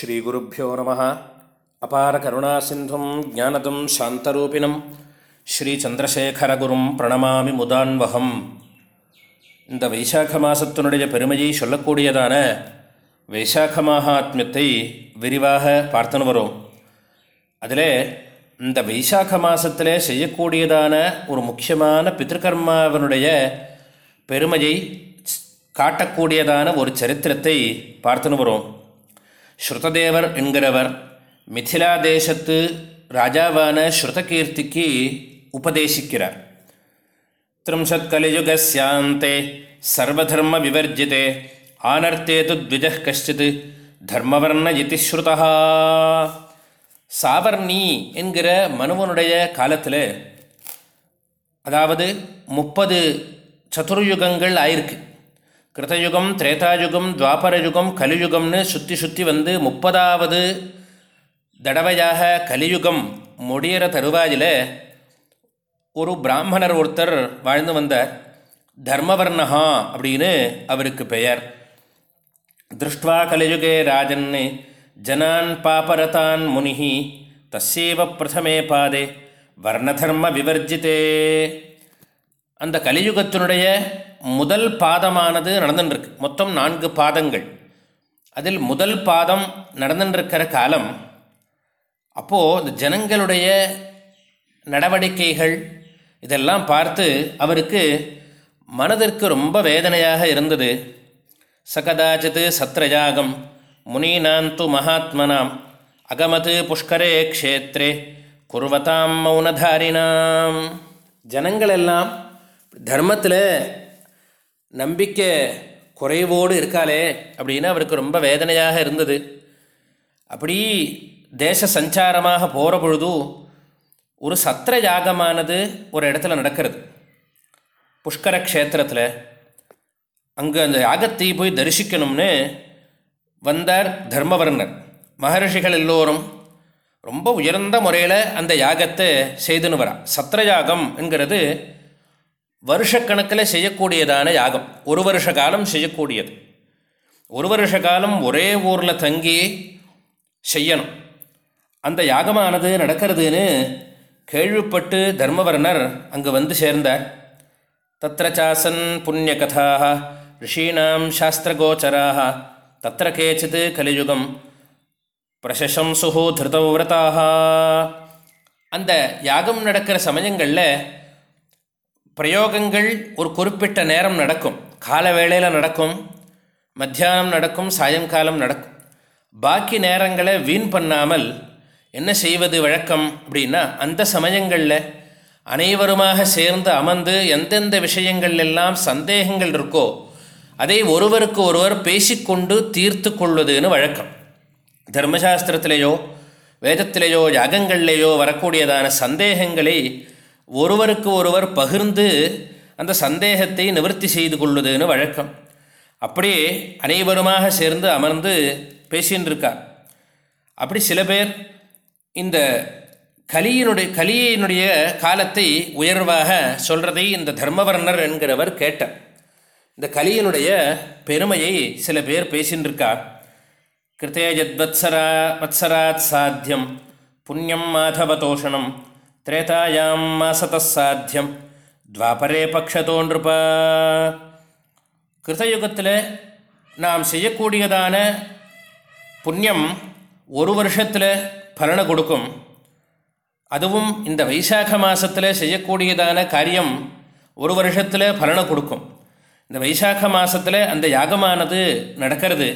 ஸ்ரீகுருப்போ நம. அபார கருணா சிந்தும் ஜானதம் சாந்தரூபிணம். ஸ்ரீச்சந்திரசேகரகுரும் பிரணமாமி முதான்வகம். இந்த வைசாக்க மாசத்தினுடைய பெருமையை சொல்லக்கூடியதான வைசாக மகாத்மியத்தை விரிவாக பார்த்துன்னு வரும். அதில் இந்த வைசாக மாதத்தில் செய்யக்கூடியதான ஒரு முக்கியமான பித்திருக்கர்மாவனுடைய பெருமையை காட்டக்கூடியதான ஒரு சரித்திரத்தை பார்த்துன்னு வரும். ஸ்ருததேவர் என்கிறவர் மிதிலா தேசத்து ராஜாவான ஸ்ருதகீர்த்திக்கு உபதேசிக்கிறார். திரிம்சத் கலியுகசியாந்தே சர்வதர்ம விவர்ஜிதே ஆனர்த்தே து த்விஜ கஷ்டித் தர்மவர்ண இதிஸ்ருதா சாவர்ணி என்கிற மனுவனுடைய காலத்தில் அதாவது முப்பது சதுர்யுகங்கள் ஆயிருக்கு. கிருதயுகம் திரேதாயுகம் துவாபரயுகம் கலியுகம்னு சுற்றி சுற்றி வந்து முப்பதாவது தடவையாக கலியுகம் முடிகிற தருவாயில் ஒரு பிராமணர் ஒருத்தர் வாழ்ந்து வந்தார். தர்மவர்ணஹா அப்படின்னு அவருக்கு பெயர். திருஷ்டுவா கலியுகே ராஜன் ஜனான் பாபரதான் முனிஹி தஸ்யேவ பிரதமே பாதே வர்ணதர்ம விவர்ஜிதே. அந்த கலியுகத்தினுடைய முதல் பாதமானது நடந்துட்டுருக்கு மொத்தம் நான்கு பாதங்கள். அதில் முதல் பாதம் நடந்துட்டுருக்கிற காலம் அப்போது இந்த ஜனங்களுடைய நடவடிக்கைகள் இதெல்லாம் பார்த்து அவருக்கு மனதிற்கு ரொம்ப வேதனையாக இருந்தது. சகதாச்சித் சத்ரயாகம் முனீனாந்து மகாத்மனாம் அகமது புஷ்கரே க்ஷேத்ரே குர்வதாம் மௌனதாரினாம். ஜனங்களெல்லாம் தர்மத்தில் நம்பிக்கை குறைவோடு இருக்காளே அப்படின்னு அவருக்கு ரொம்ப வேதனையாக இருந்தது. அப்படி தேச சஞ்சாரமாக போகிற பொழுது ஒரு சத்திர யாகமானது ஒரு இடத்துல நடக்கிறது. புஷ்கர க்ஷேத்திரத்தில் அங்கே அந்த யாகத்தை போய் தரிசிக்கணும்னு வந்தார் தர்மவர்ணர். மகர்ஷிகள் எல்லோரும் ரொம்ப உயர்ந்த முறையில் அந்த யாகத்தை செய்துன்னு வரா. சத்திர யாகம் என்கிறது வருஷக்கணக்கில் செய்யக்கூடியதான யாகம். ஒரு வருஷ காலம் செய்யக்கூடியது. ஒரு வருஷ காலம் ஒரே ஊரில் தங்கி செய்யணும். அந்த யாகமானது நடக்கிறதுன்னு கேள்விப்பட்டு தர்மவர்ணர் அங்கு வந்து சேர்ந்தார். தத்திரச்சாசன் புண்ணியகதாக ரிஷீணாம் சாஸ்திரகோச்சராக தத்திர கேச்சித் கலியுகம் பிரசம்சுஹு திருதவிரதாக அந்த யாகம் நடக்கிற சமயங்களில் பிரயோகங்கள் ஒரு குறிப்பிட்ட நேரம் நடக்கும். கால வேளையில் நடக்கும். மத்தியானம் நடக்கும் சாயங்காலம் நடக்கும். பாக்கி நேரங்களை வீண் பண்ணாமல் என்ன செய்வது வழக்கம் அப்படின்னா அந்த சமயங்களில் அனைவருமாக சேர்ந்து அமர்ந்து எந்தெந்த விஷயங்கள் எல்லாம் சந்தேகங்கள் இருக்கோ அதை ஒருவருக்கு ஒருவர் பேசிக்கொண்டு தீர்த்து கொள்வதுன்னு வழக்கம். தர்மசாஸ்திரத்திலேயோ வேதத்திலேயோ யாகங்கள்லேயோ வரக்கூடியதான சந்தேகங்களை ஒருவருக்கு ஒருவர் பகிர்ந்து அந்த சந்தேகத்தை நிவர்த்தி செய்து கொள்வதுன்னு வழக்கம். அப்படியே அனைவருமாக சேர்ந்து அமர்ந்து பேசின்னு இருக்கா அப்படி சில பேர் இந்த கலியினுடைய கலியினுடைய காலத்தை உயர்வாக சொல்கிறதை இந்த தர்மவர்ணர் என்கிறவர் கேட்டார். இந்த கலியினுடைய பெருமையை சில பேர் பேசின்னு இருக்கா கிருத்தேஜத் வத்சரா வத்சராத் சாத்தியம் புண்ணியம் மாதவதோஷணம் திரேதாயாம் மாசத சாத்தியம் துவாபரே பக்ஷதோன்றுபா கிருத்தயுகத்தில் நாம் செய்யக்கூடியதான புண்ணியம் ஒரு வருஷத்தில் பலனை கொடுக்கும் அதுவும் இந்த வைசாக மாதத்தில் செய்யக்கூடியதான காரியம் ஒரு வருஷத்தில் பலனை கொடுக்கும் இந்த வைசாக மாதத்தில் அந்த யாகமானது நடக்கிறது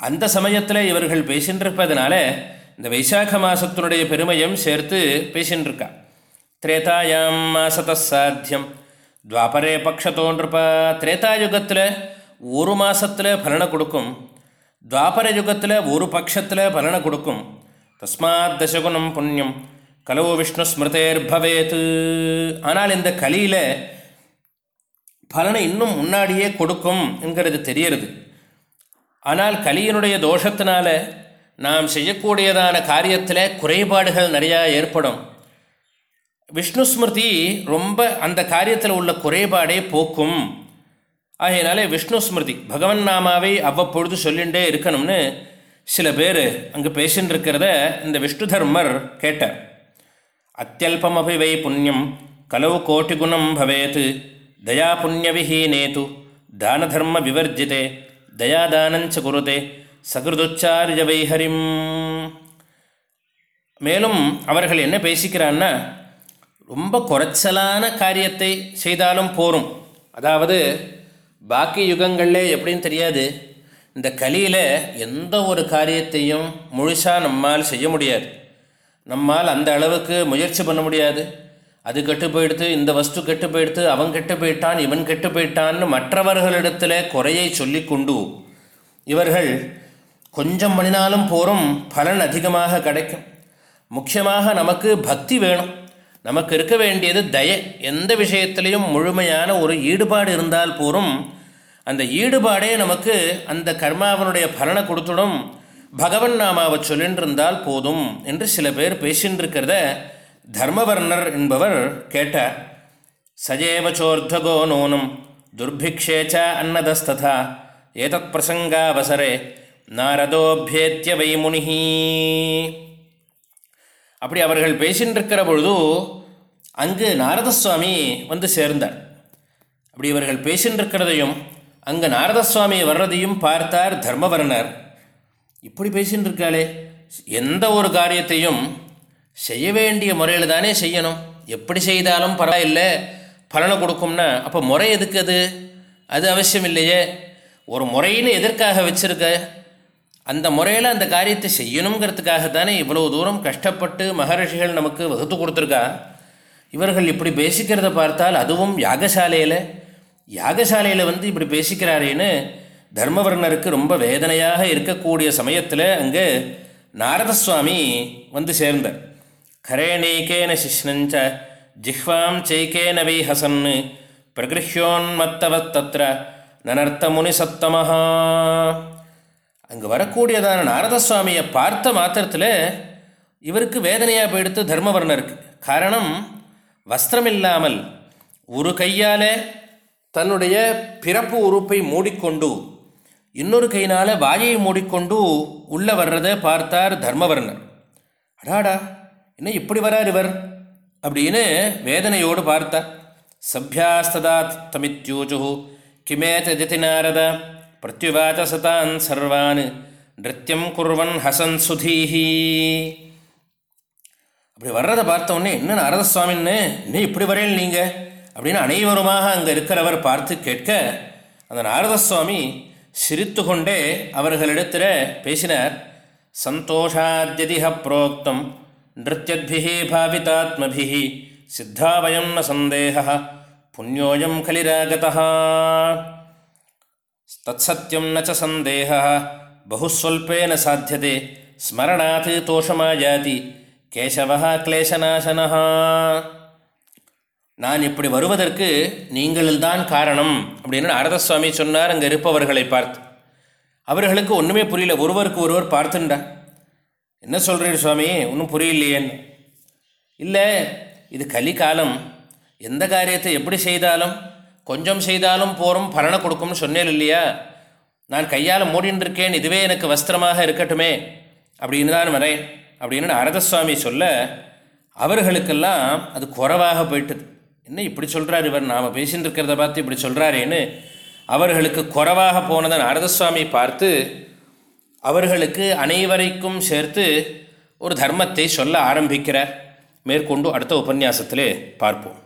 அந்த சமயத்தில் இவர்கள் பேசின்றிருப்பதனால இந்த வைசாக மாசத்தினுடைய பெருமையும் சேர்த்து பேசின்றிருக்கா. திரேதாயாம் மாசத சாத்தியம். துவாபரே திரேதா யுகத்துல ஒரு மாதத்தில் பலனை கொடுக்கும். துவாபர யுகத்தில் ஒரு பட்சத்தில் பலனை கொடுக்கும். தஸ்மாத் தசகுணம் புண்ணியம். கலவு விஷ்ணு ஸ்மிருதேர் பவேத்து ஆனால் இந்த கலியில் பலனை இன்னும் முன்னாடியே கொடுக்கும் என்கிறது தெரியறது. ஆனால் கலியினுடைய தோஷத்தினால நாம் செய்யக்கூடியதான காரியத்தில் குறைபாடுகள் நிறையா ஏற்படும். விஷ்ணு ஸ்மிருதி ரொம்ப அந்த காரியத்தில் உள்ள குறைபாடே போக்கும். ஆகையினாலே விஷ்ணு ஸ்மிருதி பகவன் நாமாவை அவ்வப்பொழுது சொல்லிகிட்டே இருக்கணும்னு சில பேர் அங்கே பேசின்னு இருக்கிறத இந்த விஷ்ணு தர்மர் கேட்டார். அத்தியல்பமபி வை புண்ணியம் கலவு கோட்டிகுணம் பவேத்து தயா புண்ணியவிஹீனேது தானதர்ம விவர்ஜிதே தயாதானஞ்ச குருதே சகிருதுச்சாரிய வைஹரிம் மேலும் அவர்கள் என்ன பேசிக்கிறான்னா ரொம்ப குறைச்சலான காரியத்தை செய்தாலும் போரும். அதாவது பாக்கி யுகங்களில் எப்படின்னு தெரியாது இந்த கலியில் எந்த ஒரு காரியத்தையும் முழுசாக நம்மால் செய்ய முடியாது. நம்மால் அந்த அளவுக்கு முயற்சி பண்ண முடியாது. அது கெட்டு போயிடுத்து இந்த வஸ்து கெட்டு போயிடுத்து அவன் கெட்டு போயிட்டான் இவன் கெட்டு போயிட்டான்னு மற்றவர்களிடத்தில் குறையை சொல்லி கொண்டு இவர்கள் கொஞ்சம் பண்ணினாலும் போகிறோம் பலன் அதிகமாக கிடைக்கும். முக்கியமாக நமக்கு பக்தி வேணும். நமக்கு இருக்க வேண்டியது தய. எந்த விஷயத்திலையும் முழுமையான ஒரு ஈடுபாடு இருந்தால் போரும். அந்த ஈடுபாடே நமக்கு அந்த கர்மாவனுடைய பலனை கொடுத்துடும். பகவன் நாமாவை சொல்லின்னு இருந்தால் போதும் என்று சில பேர் பேசின்றிருக்கிறத தர்மவர்ணர் என்பவர் கேட்டார். சஜேவ சோர்தகோ நூனம் துர்பிக்ஷேச்ச அன்னதஸ்ததா ஏதத் பிரசங்காவசரே நாரதோபேத்திய வைமுனிஹி அப்படி அவர்கள் பேசின்றிருக்கிற பொழுது அங்கு நாரதசுவாமி வந்து சேர்ந்தார். அப்படி இவர்கள் பேசின்றிருக்கிறதையும் அங்கே நாரதசுவாமி வர்றதையும் பார்த்தார் தர்மவர்ணர். இப்படி பேசின்றிருக்காளே எந்த ஒரு காரியத்தையும் செய்ய வேண்டிய முறையில் தானே செய்யணும். எப்படி செய்தாலும் பரவாயில்லை பலனை கொடுக்கும்னா. அப்போ முறை எதுக்கு அது? அது அவசியம் இல்லையே. ஒரு முறைன்னு எதற்காக வச்சுருக்க? அந்த முறையில் அந்த காரியத்தை செய்யணுங்கிறதுக்காக தானே இவ்வளோ தூரம் கஷ்டப்பட்டு மகரிஷிகள் நமக்கு வகுத்து கொடுத்துருக்கா? இவர்கள் இப்படி பேசிக்கிறத பார்த்தால் அதுவும் யாகசாலையில் யாகசாலையில் வந்து இப்படி பேசிக்கிறாரேன்னு தர்மவர்ணருக்கு ரொம்ப வேதனையாக இருக்கக்கூடிய சமயத்தில் அங்கே நாரதசுவாமி வந்து சேர்ந்தார். கரேணீகேன சிஷ்ணஞ்ச ஜிஹ்வாம் சேகேன வை ஹசன் பிரகிருஷ்யோன்மத்தவத் தத்ர நனர்த்த முனி சத்தமஹா அங்கே வரக்கூடியதான நாரதசுவாமியை பார்த்த மாத்திரத்தில் இவருக்கு வேதனையாக போயிடுத்து தர்மவர்ணருக்கு. காரணம் வஸ்திரம் இல்லாமல் ஒரு கையால் தன்னுடைய பிறப்பு உறுப்பை மூடிக்கொண்டு இன்னொரு கையினால் வாயை மூடிக்கொண்டு உள்ளே வர்றதை பார்த்தார் தர்மவர்ணர். அடாடா என்ன இப்படி வரார் இவர்? அப்படின்னு வேதனையோடு பார்த்தார். சபியாஸ்ததா தமித்யூஜு கிமேததிதி நாரதா. பிரத்யுவாச்ச சதான் சர்வான் நிருத்தியம் குர்வன் ஹசன் சுதீஹி அப்படி வர்றதை பார்த்தோன்னே என்ன நாரதசுவாமின்னு இன்னும் இப்படி வரையில் நீங்கள் அப்படின்னு அனைவருமாக அங்கே இருக்கிறவர் பார்த்து கேட்க அந்த நாரதசுவாமி சிரித்து கொண்டே அவர்களிடத்தில் பேசினார். சந்தோஷாத்யதிஹ புரோக்தம் நிருத்தியத்பிஹி பாவிதாத்மபிஹி சித்தாவயம் ந சந்தேக புண்ணியோயம் கலிராகதா தத்சத்தியம் ந ச சந்தேக பகுஸ்வல்பேன சாத்தியதே ஸ்மரணாத் தோஷமாயாதி கேசவா கிளேசநாசனஹா நான் இப்படி வருவதற்கு நீங்கள்தான் காரணம் அப்படின்னு நாரதசுவாமி சொன்னார். அங்கே இருப்பவர்களை பார்த்து. அவர்களுக்கு ஒன்றுமே புரியல. ஒருவருக்கு ஒருவர் பார்த்துண்டா. என்ன சொல்கிறீர் சுவாமி? ஒன்றும் புரியலையேன்னு இல்லை இது கலிகாலம். எந்த காரியத்தை எப்படி செய்தாலும் கொஞ்சம் செய்தாலும் போகிறோம் பலனை கொடுக்கும்னு சொன்னேன் இல்லையா? நான் கையால் மூடின்னு இருக்கேன் இதுவே எனக்கு வஸ்திரமாக இருக்கட்டுமே அப்படின்னு தான் வரேன் அப்படின்னு அரதசுவாமி சொல்ல அவர்களுக்கெல்லாம் அது குறவாக போயிட்டது. என்ன இப்படி சொல்கிறார் இவர்? நாம் பேசின்னு இருக்கிறத பார்த்து இப்படி சொல்கிறாரேன்னு அவர்களுக்கு குறவாக போனதை நாரதசுவாமி பார்த்து அவர்களுக்கு அனைவரைக்கும் சேர்த்து ஒரு தர்மத்தை சொல்ல ஆரம்பிக்கிறார். மேற்கொண்டு அடுத்த உபன்யாசத்திலே பார்ப்போம்.